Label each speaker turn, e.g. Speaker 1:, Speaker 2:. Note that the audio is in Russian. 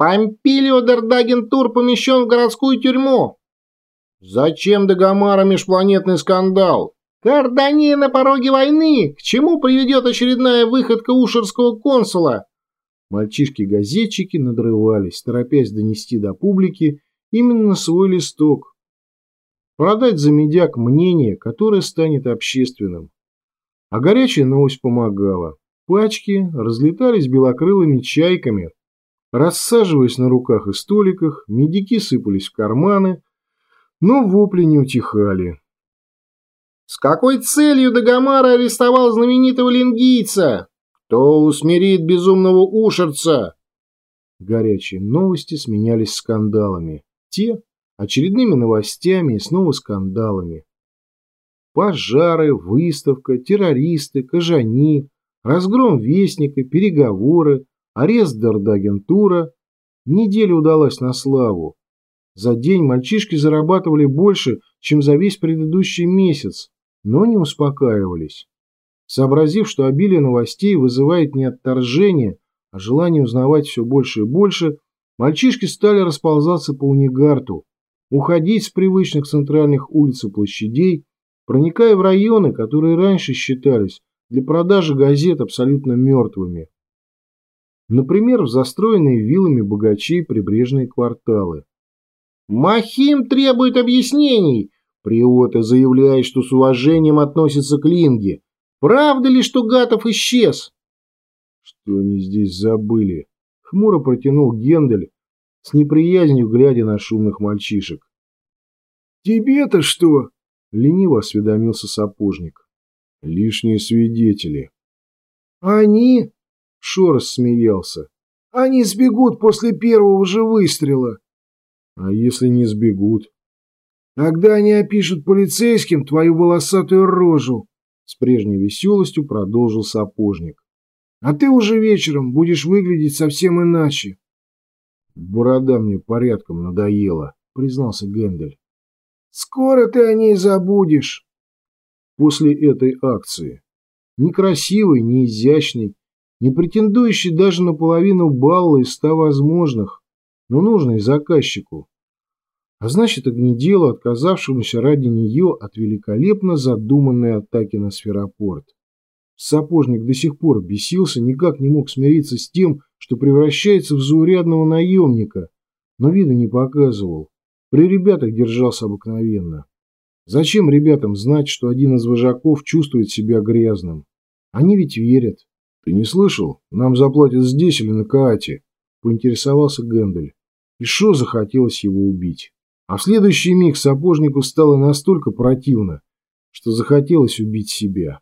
Speaker 1: Помпилио Дардагентур помещен в городскую тюрьму. Зачем Дагомара межпланетный скандал? Кардания на пороге войны! К чему приведет очередная выходка ушерского консула? Мальчишки-газетчики надрывались, торопясь донести до публики именно свой листок. Продать за медяк мнение, которое станет общественным. А горячая новость помогала. Пачки разлетались белокрылыми чайками. Рассаживаясь на руках и столиках, медики сыпались в карманы, но вопли не утихали. С какой целью Дагомара арестовал знаменитого лингийца? Кто усмирит безумного ушерца? Горячие новости сменялись скандалами. Те – очередными новостями и снова скандалами. Пожары, выставка, террористы, кожани, разгром вестника, переговоры, арест Дардагентура. Неделя удалась на славу. За день мальчишки зарабатывали больше, чем за весь предыдущий месяц но не успокаивались. Сообразив, что обилие новостей вызывает не отторжение, а желание узнавать все больше и больше, мальчишки стали расползаться по унигарту, уходить с привычных центральных улиц и площадей, проникая в районы, которые раньше считались для продажи газет абсолютно мертвыми. Например, в застроенные виллами богачей прибрежные кварталы. «Махим требует объяснений!» Приота заявляет, что с уважением относится к Линге. Правда ли, что Гатов исчез? Что они здесь забыли? Хмуро протянул Гендель, с неприязнью глядя на шумных мальчишек. «Тебе-то что?» — лениво осведомился сапожник. «Лишние свидетели». «Они?» — Шорос смеялся. «Они сбегут после первого же выстрела». «А если не сбегут?» Тогда они опишут полицейским твою волосатую рожу, с прежней веселостью продолжил сапожник. А ты уже вечером будешь выглядеть совсем иначе. Борода мне порядком надоела, признался Гендель. Скоро ты о ней забудешь. После этой акции. Некрасивый, не изящный, не претендующий даже на половину балла из ста возможных, но нужный заказчику. А значит, огнеделу, отказавшемуся ради нее от великолепно задуманной атаки на сферопорт. Сапожник до сих пор бесился, никак не мог смириться с тем, что превращается в заурядного наемника, но виду не показывал. При ребятах держался обыкновенно. Зачем ребятам знать, что один из вожаков чувствует себя грязным? Они ведь верят. Ты не слышал? Нам заплатят здесь или на Каате? Поинтересовался Гендель. И Шо захотелось его убить. А в следующий миг сапожнику стало настолько противно, что захотелось убить себя.